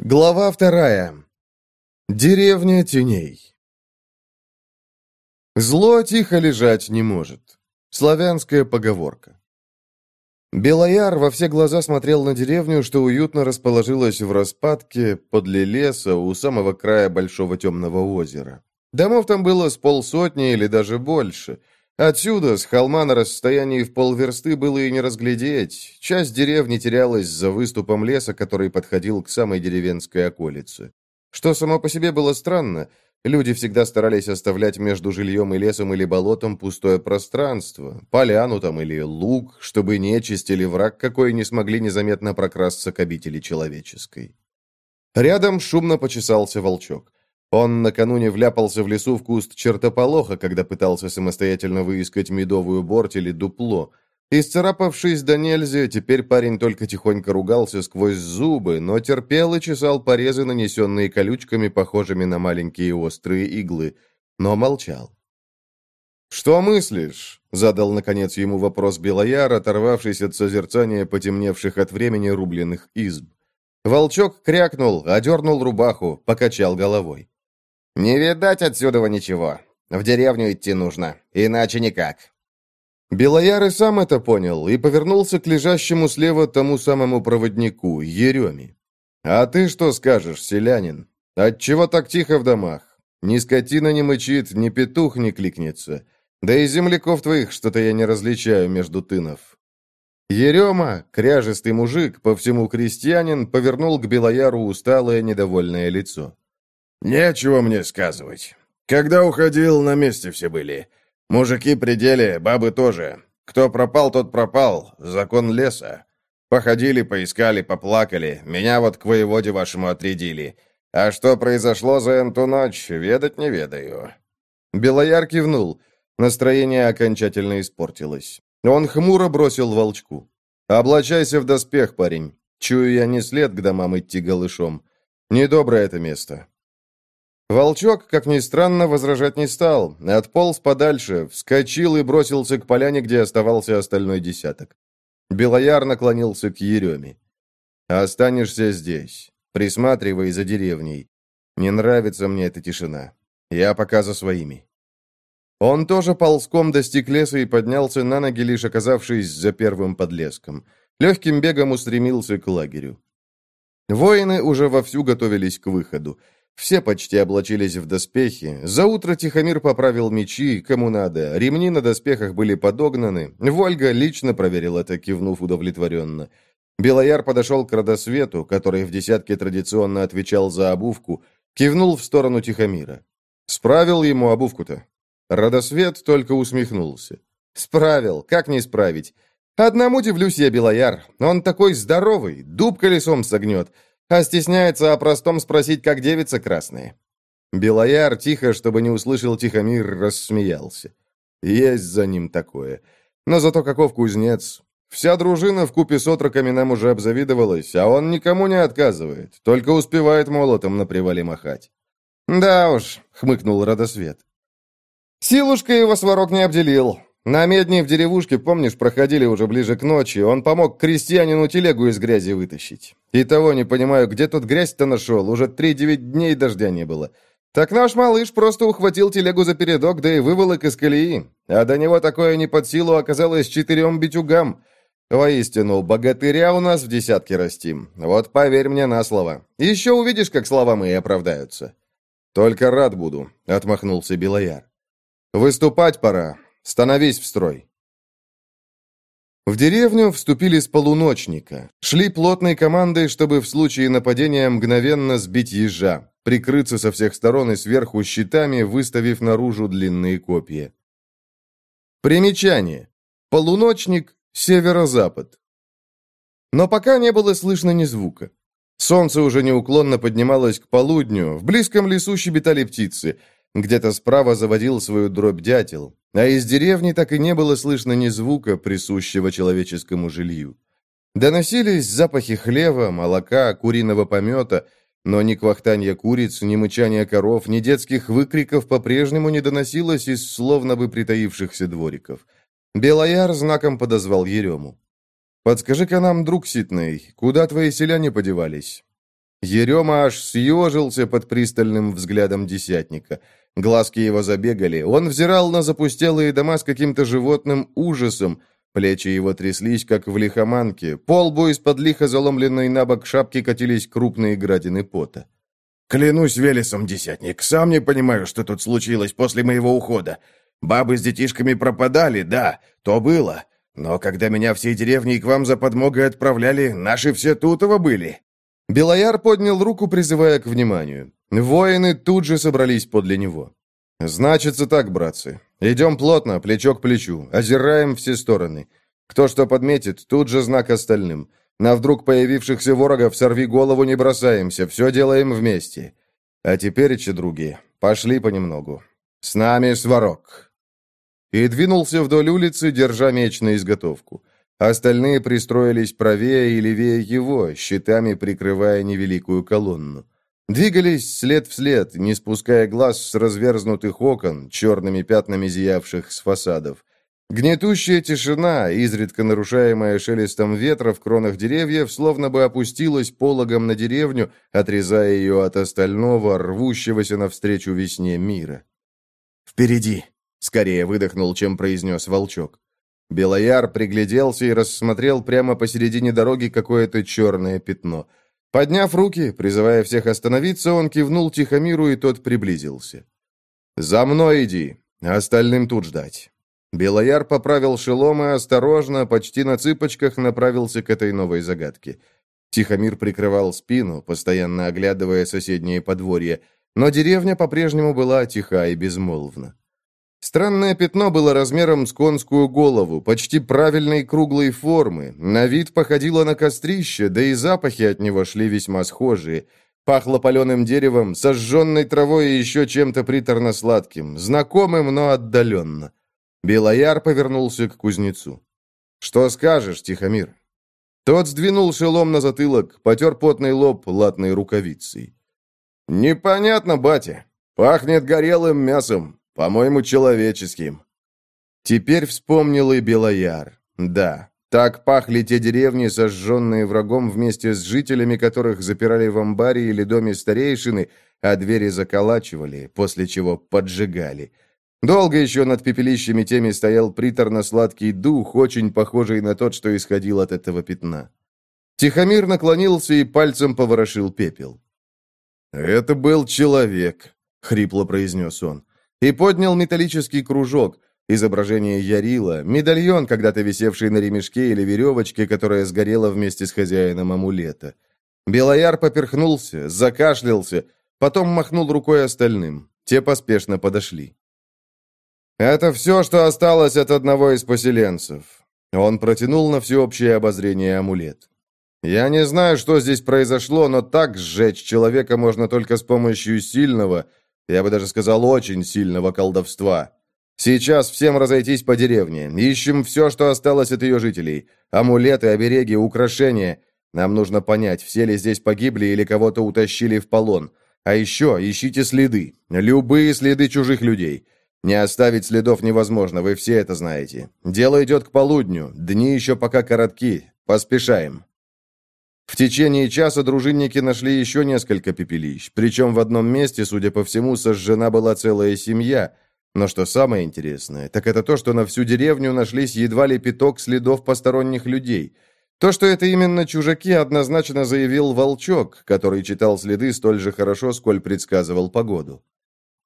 Глава вторая. Деревня теней. Зло тихо лежать не может. Славянская поговорка. Белояр во все глаза смотрел на деревню, что уютно расположилась в распадке подле леса у самого края большого темного озера. Домов там было с полсотни или даже больше – Отсюда, с холма на расстоянии в полверсты, было и не разглядеть. Часть деревни терялась за выступом леса, который подходил к самой деревенской околице. Что само по себе было странно, люди всегда старались оставлять между жильем и лесом или болотом пустое пространство, поляну там или луг, чтобы нечисть или враг какой не смогли незаметно прокрасться к обители человеческой. Рядом шумно почесался волчок. Он накануне вляпался в лесу в куст чертополоха, когда пытался самостоятельно выискать медовую борть или дупло. Исцарапавшись до нельзя, теперь парень только тихонько ругался сквозь зубы, но терпел и чесал порезы, нанесенные колючками, похожими на маленькие острые иглы, но молчал. «Что мыслишь?» — задал, наконец, ему вопрос Белояр, оторвавшись от созерцания потемневших от времени рубленных изб. Волчок крякнул, одернул рубаху, покачал головой. «Не видать отсюда ничего. В деревню идти нужно, иначе никак». Белояр и сам это понял и повернулся к лежащему слева тому самому проводнику, Ереме. «А ты что скажешь, селянин? Отчего так тихо в домах? Ни скотина не мычит, ни петух не кликнется. Да и земляков твоих что-то я не различаю между тынов». Ерема, кряжестый мужик, по всему крестьянин, повернул к Белояру усталое недовольное лицо. «Нечего мне сказывать. Когда уходил, на месте все были. Мужики при деле, бабы тоже. Кто пропал, тот пропал. Закон леса. Походили, поискали, поплакали. Меня вот к воеводе вашему отрядили. А что произошло за эту ночь, ведать не ведаю». Белояр кивнул. Настроение окончательно испортилось. Он хмуро бросил волчку. «Облачайся в доспех, парень. Чую я не след к домам идти голышом. Недоброе это место. Волчок, как ни странно, возражать не стал, отполз подальше, вскочил и бросился к поляне, где оставался остальной десяток. Белояр наклонился к Ереме. «Останешься здесь. Присматривай за деревней. Не нравится мне эта тишина. Я пока за своими». Он тоже ползком достиг леса и поднялся на ноги, лишь оказавшись за первым подлеском. Легким бегом устремился к лагерю. Воины уже вовсю готовились к выходу. Все почти облачились в доспехи. За утро Тихомир поправил мечи, кому надо. Ремни на доспехах были подогнаны. Вольга лично проверил это, кивнув удовлетворенно. Белояр подошел к Родосвету, который в десятке традиционно отвечал за обувку, кивнул в сторону Тихомира. «Справил ему обувку-то?» Родосвет только усмехнулся. «Справил, как не справить? Одному удивлюсь я, Белояр. Он такой здоровый, дуб колесом согнет а стесняется о простом спросить, как девица красная. Белояр, тихо, чтобы не услышал Тихомир, рассмеялся. Есть за ним такое. Но зато каков кузнец. Вся дружина в купе с отроками нам уже обзавидовалась, а он никому не отказывает, только успевает молотом на привале махать. «Да уж», — хмыкнул Родосвет. «Силушка его сварок не обделил. На медне в деревушке, помнишь, проходили уже ближе к ночи, он помог крестьянину телегу из грязи вытащить. И того не понимаю, где тут грязь-то нашел, уже три-девять дней дождя не было. Так наш малыш просто ухватил телегу за передок, да и выволок из колеи. А до него такое не под силу оказалось четырем битюгам. Воистину, богатыря у нас в десятке растим. Вот поверь мне на слово. Еще увидишь, как слова мои оправдаются. Только рад буду, — отмахнулся Белояр. Выступать пора. Становись в строй!» В деревню вступили с полуночника. Шли плотной командой, чтобы в случае нападения мгновенно сбить ежа, прикрыться со всех сторон и сверху щитами, выставив наружу длинные копья. Примечание. Полуночник — северо-запад. Но пока не было слышно ни звука. Солнце уже неуклонно поднималось к полудню, в близком лесу щебетали птицы — где-то справа заводил свою дробь дятел, а из деревни так и не было слышно ни звука, присущего человеческому жилью. Доносились запахи хлева, молока, куриного помета, но ни квахтанья куриц, ни мычания коров, ни детских выкриков по-прежнему не доносилось из словно бы притаившихся двориков. Белояр знаком подозвал Ерему. «Подскажи-ка нам, друг Ситный, куда твои селяне подевались?» Ерема аж съежился под пристальным взглядом десятника. Глазки его забегали. Он взирал на запустелые дома с каким-то животным ужасом. Плечи его тряслись, как в лихоманке. По лбу из-под лихо заломленной на бок шапки катились крупные градины пота. «Клянусь Велесом, десятник, сам не понимаю, что тут случилось после моего ухода. Бабы с детишками пропадали, да, то было. Но когда меня всей деревней к вам за подмогой отправляли, наши все тутово были». Белояр поднял руку, призывая к вниманию. Воины тут же собрались подле него. «Значится так, братцы. Идем плотно, плечо к плечу, озираем все стороны. Кто что подметит, тут же знак остальным. На вдруг появившихся ворогов сорви голову не бросаемся, все делаем вместе. А теперь, други, пошли понемногу. С нами сварок». И двинулся вдоль улицы, держа меч на изготовку. Остальные пристроились правее и левее его, щитами прикрывая невеликую колонну. Двигались след в след, не спуская глаз с разверзнутых окон, черными пятнами зиявших с фасадов. Гнетущая тишина, изредка нарушаемая шелестом ветра в кронах деревьев, словно бы опустилась пологом на деревню, отрезая ее от остального, рвущегося навстречу весне мира. «Впереди!» — скорее выдохнул, чем произнес волчок. Белояр пригляделся и рассмотрел прямо посередине дороги какое-то черное пятно — Подняв руки, призывая всех остановиться, он кивнул Тихомиру, и тот приблизился. «За мной иди, остальным тут ждать». Белояр поправил шелом и осторожно, почти на цыпочках, направился к этой новой загадке. Тихомир прикрывал спину, постоянно оглядывая соседние подворья, но деревня по-прежнему была тиха и безмолвна. Странное пятно было размером с конскую голову, почти правильной круглой формы, на вид походило на кострище, да и запахи от него шли весьма схожие. Пахло паленым деревом, сожженной травой и еще чем-то приторно-сладким, знакомым, но отдаленно. Белояр повернулся к кузнецу. «Что скажешь, Тихомир?» Тот сдвинул шелом на затылок, потер потный лоб латной рукавицей. «Непонятно, батя. Пахнет горелым мясом. По-моему, человеческим. Теперь вспомнил и Белояр. Да, так пахли те деревни, сожженные врагом вместе с жителями, которых запирали в амбаре или доме старейшины, а двери заколачивали, после чего поджигали. Долго еще над пепелищами теми стоял приторно-сладкий дух, очень похожий на тот, что исходил от этого пятна. Тихомир наклонился и пальцем поворошил пепел. «Это был человек», — хрипло произнес он и поднял металлический кружок, изображение Ярила, медальон, когда-то висевший на ремешке или веревочке, которая сгорела вместе с хозяином амулета. Белояр поперхнулся, закашлялся, потом махнул рукой остальным. Те поспешно подошли. «Это все, что осталось от одного из поселенцев». Он протянул на всеобщее обозрение амулет. «Я не знаю, что здесь произошло, но так сжечь человека можно только с помощью сильного, я бы даже сказал, очень сильного колдовства. Сейчас всем разойтись по деревне. Ищем все, что осталось от ее жителей. Амулеты, обереги, украшения. Нам нужно понять, все ли здесь погибли или кого-то утащили в полон. А еще ищите следы. Любые следы чужих людей. Не оставить следов невозможно, вы все это знаете. Дело идет к полудню. Дни еще пока коротки. Поспешаем. В течение часа дружинники нашли еще несколько пепелищ, причем в одном месте, судя по всему, сожжена была целая семья. Но что самое интересное, так это то, что на всю деревню нашлись едва ли пяток следов посторонних людей. То, что это именно чужаки, однозначно заявил Волчок, который читал следы столь же хорошо, сколь предсказывал погоду.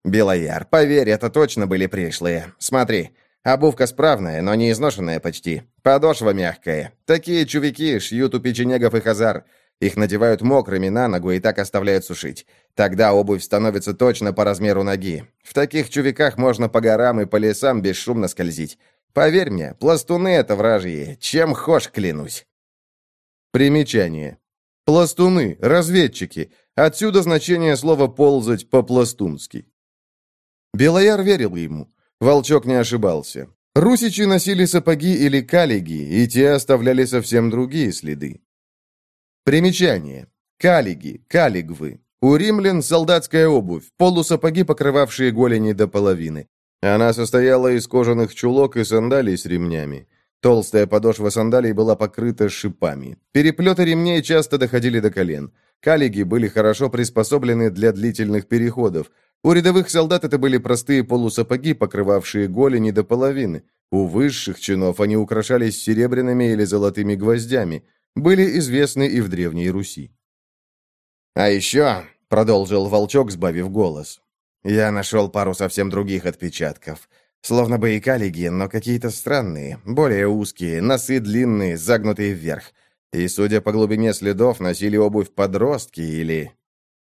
«Белояр, поверь, это точно были пришлые. Смотри, Обувка справная, но не изношенная почти. Подошва мягкая. Такие чувики шьют у печенегов и хазар. Их надевают мокрыми на ногу и так оставляют сушить. Тогда обувь становится точно по размеру ноги. В таких чувиках можно по горам и по лесам бесшумно скользить. Поверь мне, пластуны — это вражьи. Чем хошь, клянусь. Примечание. Пластуны, разведчики. Отсюда значение слова «ползать» по-пластунски. Белояр верил ему. Волчок не ошибался. Русичи носили сапоги или калиги, и те оставляли совсем другие следы. Примечание. Калиги, калигвы. У римлян солдатская обувь, полусапоги, покрывавшие голени до половины. Она состояла из кожаных чулок и сандалий с ремнями. Толстая подошва сандалий была покрыта шипами. Переплеты ремней часто доходили до колен. Калиги были хорошо приспособлены для длительных переходов. У рядовых солдат это были простые полусапоги, покрывавшие голени до половины. У высших чинов они украшались серебряными или золотыми гвоздями. Были известны и в Древней Руси. «А еще», — продолжил Волчок, сбавив голос, — «я нашел пару совсем других отпечатков. Словно бы и калиги, но какие-то странные, более узкие, носы длинные, загнутые вверх. И, судя по глубине следов, носили обувь подростки или...»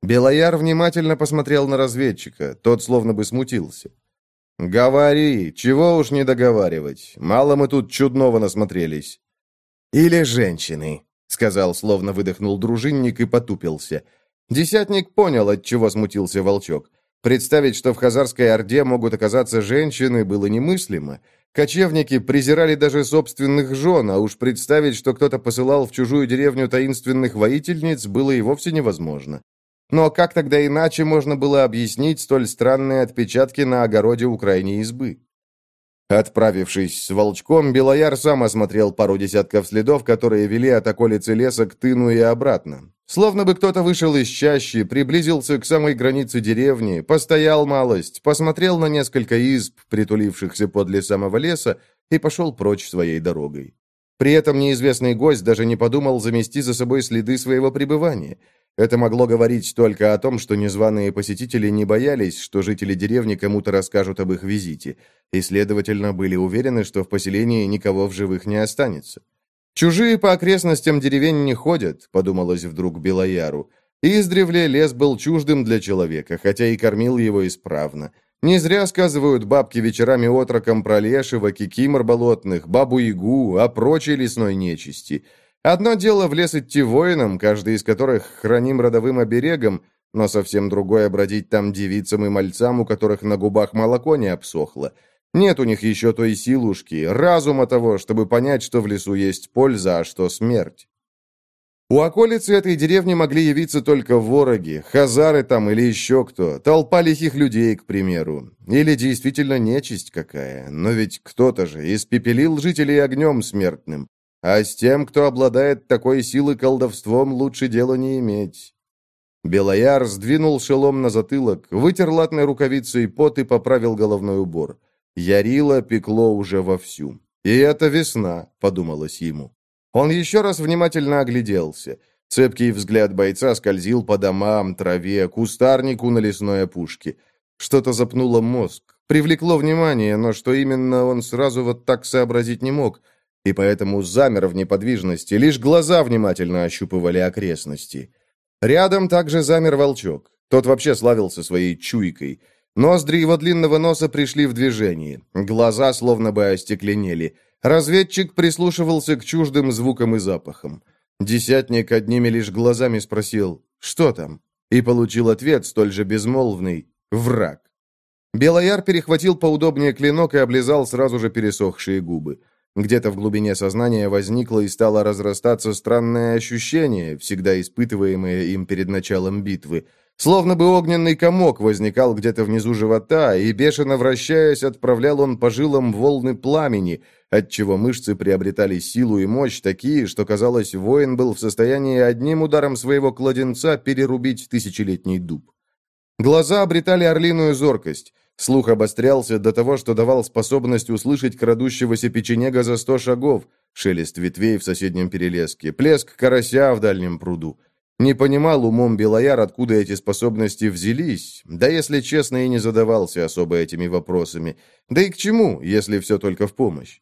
Белояр внимательно посмотрел на разведчика, тот словно бы смутился. «Говори, чего уж не договаривать, мало мы тут чудного насмотрелись». «Или женщины», — сказал, словно выдохнул дружинник и потупился. Десятник понял, от чего смутился волчок. Представить, что в Хазарской Орде могут оказаться женщины, было немыслимо. Кочевники презирали даже собственных жен, а уж представить, что кто-то посылал в чужую деревню таинственных воительниц, было и вовсе невозможно. Но как тогда иначе можно было объяснить столь странные отпечатки на огороде у крайней избы? Отправившись с волчком, Белояр сам осмотрел пару десятков следов, которые вели от околицы леса к тыну и обратно. Словно бы кто-то вышел из чащи, приблизился к самой границе деревни, постоял малость, посмотрел на несколько изб, притулившихся подле самого леса, и пошел прочь своей дорогой. При этом неизвестный гость даже не подумал замести за собой следы своего пребывания – это могло говорить только о том, что незваные посетители не боялись, что жители деревни кому-то расскажут об их визите, и, следовательно, были уверены, что в поселении никого в живых не останется. «Чужие по окрестностям деревень не ходят», — подумалось вдруг Белояру. Издревле лес был чуждым для человека, хотя и кормил его исправно. Не зря сказывают бабки вечерами отроком про лешего, кикимор болотных, бабу-ягу, о прочей лесной нечисти — Одно дело в лес идти воинам, каждый из которых храним родовым оберегом, но совсем другое бродить там девицам и мальцам, у которых на губах молоко не обсохло. Нет у них еще той силушки, разума того, чтобы понять, что в лесу есть польза, а что смерть. У околицы этой деревни могли явиться только вороги, хазары там или еще кто, толпа лихих людей, к примеру. Или действительно нечисть какая, но ведь кто-то же испепелил жителей огнем смертным. А с тем, кто обладает такой силой колдовством, лучше дела не иметь. Белояр сдвинул шелом на затылок, вытер латной рукавицей пот и поправил головной убор. Ярило пекло уже вовсю. «И это весна», — подумалось ему. Он еще раз внимательно огляделся. Цепкий взгляд бойца скользил по домам, траве, кустарнику на лесной опушке. Что-то запнуло мозг, привлекло внимание, но что именно он сразу вот так сообразить не мог — и поэтому замер в неподвижности, лишь глаза внимательно ощупывали окрестности. Рядом также замер волчок. Тот вообще славился своей чуйкой. Ноздри его длинного носа пришли в движение. Глаза словно бы остекленели. Разведчик прислушивался к чуждым звукам и запахам. Десятник одними лишь глазами спросил «Что там?» и получил ответ столь же безмолвный «Враг». Белояр перехватил поудобнее клинок и облизал сразу же пересохшие губы. Где-то в глубине сознания возникло и стало разрастаться странное ощущение, всегда испытываемое им перед началом битвы. Словно бы огненный комок возникал где-то внизу живота, и, бешено вращаясь, отправлял он по жилам волны пламени, отчего мышцы приобретали силу и мощь такие, что, казалось, воин был в состоянии одним ударом своего кладенца перерубить тысячелетний дуб. Глаза обретали орлиную зоркость. Слух обострялся до того, что давал способность услышать крадущегося печенега за сто шагов, шелест ветвей в соседнем перелеске, плеск карася в дальнем пруду. Не понимал умом Белояр, откуда эти способности взялись, да, если честно, и не задавался особо этими вопросами. Да и к чему, если все только в помощь?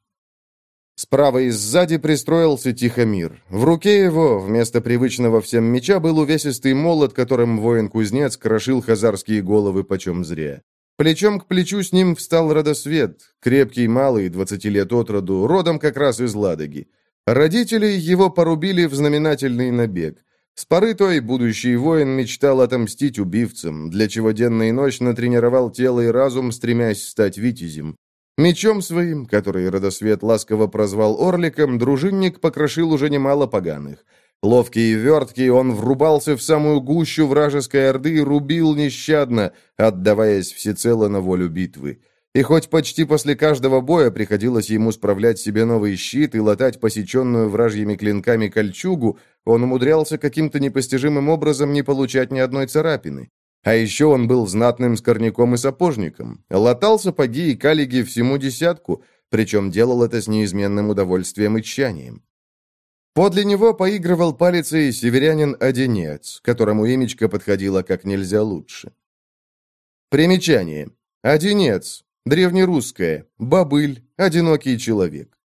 Справа и сзади пристроился Тихомир. В руке его, вместо привычного всем меча, был увесистый молот, которым воин-кузнец крошил хазарские головы почем зря. Плечом к плечу с ним встал Родосвет, крепкий, малый, двадцати лет от роду, родом как раз из Ладоги. Родители его порубили в знаменательный набег. С поры той будущий воин мечтал отомстить убивцам, для чего денно и ночь натренировал тело и разум, стремясь стать витязем. Мечом своим, который Родосвет ласково прозвал Орликом, дружинник покрошил уже немало поганых – Ловкий и верткий, он врубался в самую гущу вражеской орды и рубил нещадно, отдаваясь всецело на волю битвы. и хоть почти после каждого боя приходилось ему справлять себе новый щит и латать посеченную вражьими клинками кольчугу, он умудрялся каким-то непостижимым образом не получать ни одной царапины. А еще он был знатным скорняком и сапожником, латал сапоги и калиги всему десятку, причем делал это с неизменным удовольствием и тщанием. Подле него поигрывал палицей северянин Одинец, которому имечко подходило как нельзя лучше. Примечание. Одинец. Древнерусское. Бобыль. Одинокий человек.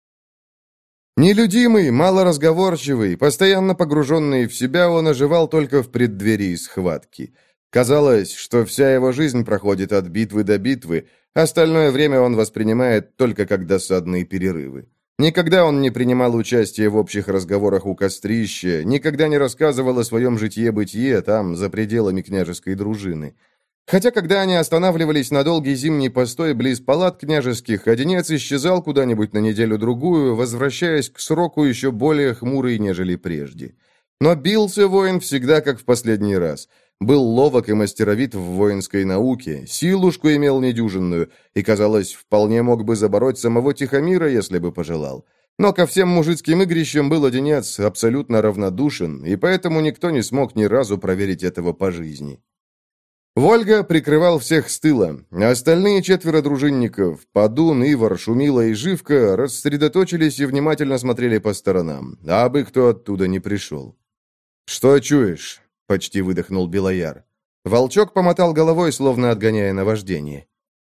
Нелюдимый, малоразговорчивый, постоянно погруженный в себя, он оживал только в преддверии схватки. Казалось, что вся его жизнь проходит от битвы до битвы, остальное время он воспринимает только как досадные перерывы. Никогда он не принимал участия в общих разговорах у кострища, никогда не рассказывал о своем житье-бытие там, за пределами княжеской дружины. Хотя, когда они останавливались на долгий зимний постой близ палат княжеских, Одинец исчезал куда-нибудь на неделю-другую, возвращаясь к сроку еще более хмурый, нежели прежде. Но бился воин всегда как в последний раз – был ловок и мастеровит в воинской науке, силушку имел недюжинную и, казалось, вполне мог бы забороть самого Тихомира, если бы пожелал. Но ко всем мужицким игрищам был Одинец абсолютно равнодушен, и поэтому никто не смог ни разу проверить этого по жизни. Вольга прикрывал всех с тыла, а остальные четверо дружинников, Падун, Ивар, Шумила и Живка, рассредоточились и внимательно смотрели по сторонам, а бы кто оттуда не пришел. «Что чуешь?» — почти выдохнул Белояр. Волчок помотал головой, словно отгоняя наваждение.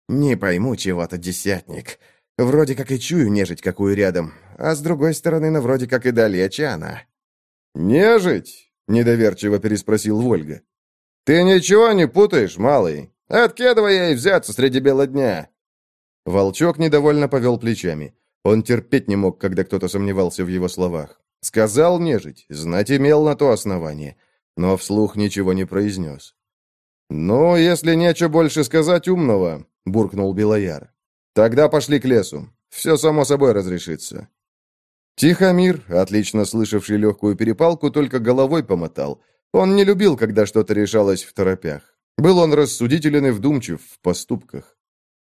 «Не пойму чего-то, десятник. Вроде как и чую нежить какую рядом, а с другой стороны, ну вроде как и далече она». «Нежить?» — недоверчиво переспросил Вольга. «Ты ничего не путаешь, малый? От кедова ей взяться среди бела дня?» Волчок недовольно повел плечами. Он терпеть не мог, когда кто-то сомневался в его словах. Сказал нежить, знать имел на то основание — но вслух ничего не произнес. «Ну, если нечего больше сказать умного», — буркнул Белояр. «Тогда пошли к лесу. Все само собой разрешится». Тихомир, отлично слышавший легкую перепалку, только головой помотал. Он не любил, когда что-то решалось в торопях. Был он рассудителен и вдумчив в поступках.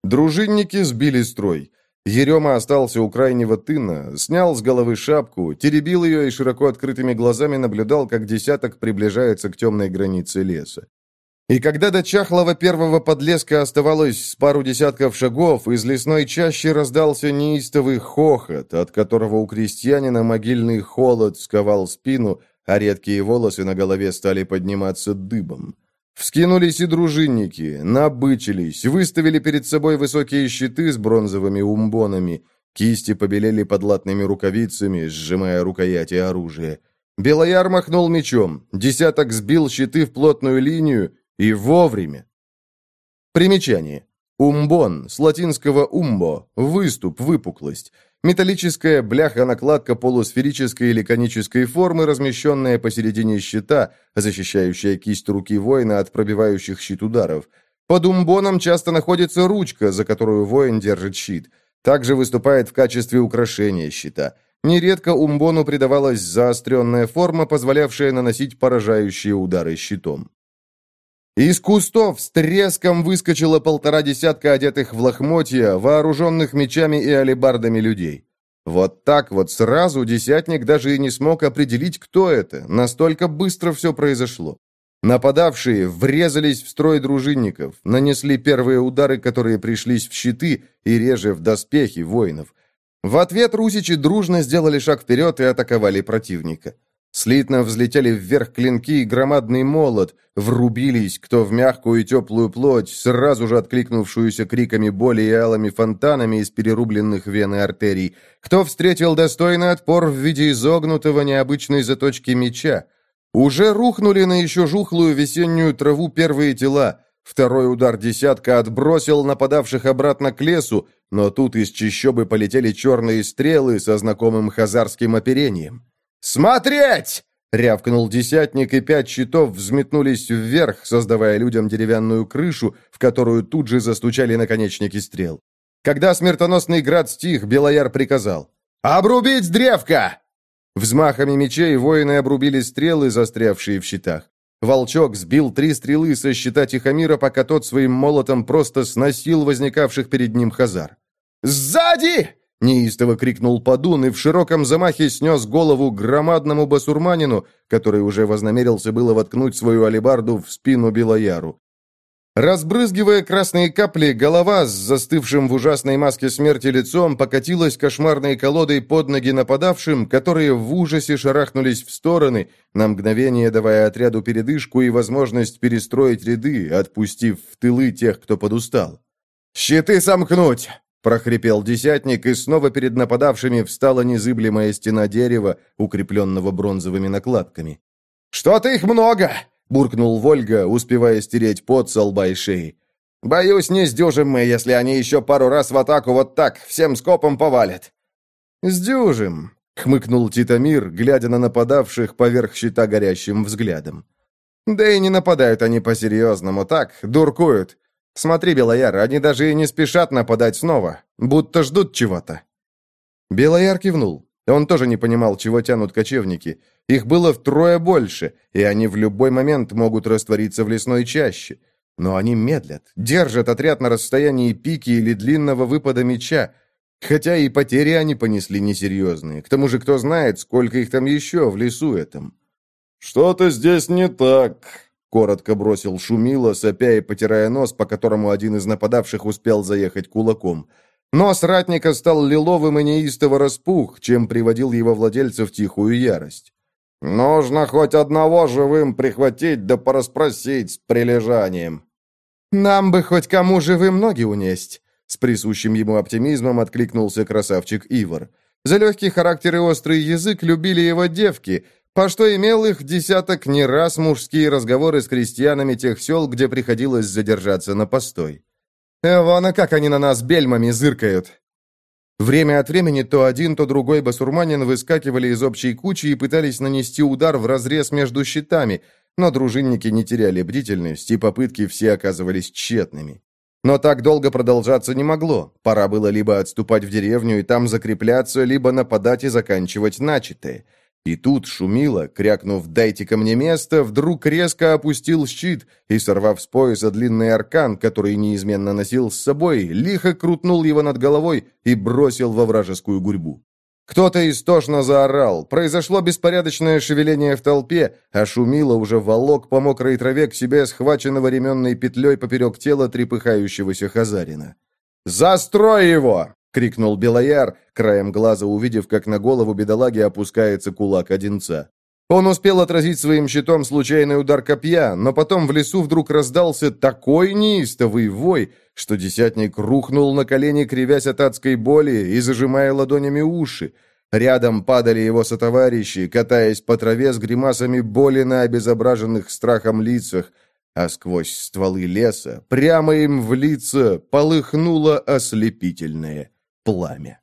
Дружинники сбили строй. Ерема остался у крайнего тына, снял с головы шапку, теребил ее и широко открытыми глазами наблюдал, как десяток приближается к темной границе леса. И когда до чахлого первого подлеска оставалось с пару десятков шагов, из лесной чащи раздался неистовый хохот, от которого у крестьянина могильный холод сковал спину, а редкие волосы на голове стали подниматься дыбом. Вскинулись и дружинники, набычились, выставили перед собой высокие щиты с бронзовыми умбонами, кисти побелели под латными рукавицами, сжимая рукояти оружия. Белояр махнул мечом, десяток сбил щиты в плотную линию, и вовремя. Примечание. Умбон, с латинского «умбо» – выступ, выпуклость. Металлическая бляха-накладка полусферической или конической формы, размещенная посередине щита, защищающая кисть руки воина от пробивающих щит ударов. Под умбоном часто находится ручка, за которую воин держит щит. Также выступает в качестве украшения щита. Нередко умбону придавалась заостренная форма, позволявшая наносить поражающие удары щитом. Из кустов с треском выскочило полтора десятка одетых в лохмотья, вооруженных мечами и алебардами людей. Вот так вот сразу десятник даже и не смог определить, кто это, настолько быстро все произошло. Нападавшие врезались в строй дружинников, нанесли первые удары, которые пришлись в щиты и реже в доспехи воинов. В ответ русичи дружно сделали шаг вперед и атаковали противника. Слитно взлетели вверх клинки и громадный молот, врубились, кто в мягкую и теплую плоть, сразу же откликнувшуюся криками боли и алыми фонтанами из перерубленных вен и артерий, кто встретил достойный отпор в виде изогнутого необычной заточки меча. Уже рухнули на еще жухлую весеннюю траву первые тела, Второй удар десятка отбросил нападавших обратно к лесу, но тут из чащобы полетели черные стрелы со знакомым хазарским оперением. «Смотреть!» — рявкнул десятник, и пять щитов взметнулись вверх, создавая людям деревянную крышу, в которую тут же застучали наконечники стрел. Когда смертоносный град стих, Белояр приказал «Обрубить древко!» Взмахами мечей воины обрубили стрелы, застрявшие в щитах. Волчок сбил три стрелы со щита Тихомира, пока тот своим молотом просто сносил возникавших перед ним хазар. «Сзади!» — неистово крикнул Падун и в широком замахе снес голову громадному басурманину, который уже вознамерился было воткнуть свою алебарду в спину Белояру. Разбрызгивая красные капли, голова с застывшим в ужасной маске смерти лицом покатилась кошмарной колодой под ноги нападавшим, которые в ужасе шарахнулись в стороны, на мгновение давая отряду передышку и возможность перестроить ряды, отпустив в тылы тех, кто подустал. «Щиты сомкнуть!» — прохрипел десятник, и снова перед нападавшими встала незыблемая стена дерева, укрепленного бронзовыми накладками. «Что-то их много!» — буркнул Вольга, успевая стереть пот со лба и шеи. «Боюсь, не сдюжим мы, если они еще пару раз в атаку вот так, всем скопом повалят». «Сдюжим», — хмыкнул Титамир, глядя на нападавших поверх щита горящим взглядом. «Да и не нападают они по-серьезному, так, дуркуют. Смотри, Белояр, они даже и не спешат нападать снова, будто ждут чего-то». Белояр кивнул. Он тоже не понимал, чего тянут кочевники. Их было втрое больше, и они в любой момент могут раствориться в лесной чаще. Но они медлят, держат отряд на расстоянии пики или длинного выпада меча, хотя и потери они понесли несерьезные. К тому же, кто знает, сколько их там еще в лесу этом. «Что-то здесь не так», — коротко бросил Шумила, сопя и потирая нос, по которому один из нападавших успел заехать кулаком — Нос ратника стал лиловым и неистово распух, чем приводил его владельца в тихую ярость. «Нужно хоть одного живым прихватить да пораспросить с прилежанием». «Нам бы хоть кому живым ноги унесть», — с присущим ему оптимизмом откликнулся красавчик Ивар. За легкий характер и острый язык любили его девки, по что имел их десяток не раз мужские разговоры с крестьянами тех сел, где приходилось задержаться на постой. Вон, а как они на нас бельмами зыркают!» Время от времени то один, то другой басурманин выскакивали из общей кучи и пытались нанести удар в разрез между щитами, но дружинники не теряли бдительность, и попытки все оказывались тщетными. Но так долго продолжаться не могло. Пора было либо отступать в деревню и там закрепляться, либо нападать и заканчивать начатое. И тут Шумила, крякнув «дайте-ка мне место», вдруг резко опустил щит и, сорвав с пояса длинный аркан, который неизменно носил с собой, лихо крутнул его над головой и бросил во вражескую гурьбу. Кто-то истошно заорал, произошло беспорядочное шевеление в толпе, а Шумила уже волок по мокрой траве к себе схваченного ременной петлей поперек тела трепыхающегося Хазарина. «Застрой его!» — крикнул Белояр, краем глаза увидев, как на голову бедолаги опускается кулак Одинца. Он успел отразить своим щитом случайный удар копья, но потом в лесу вдруг раздался такой неистовый вой, что десятник рухнул на колени, кривясь от адской боли и зажимая ладонями уши. Рядом падали его сотоварищи, катаясь по траве с гримасами боли на обезображенных страхом лицах, а сквозь стволы леса, прямо им в лица, полыхнуло ослепительное пламя.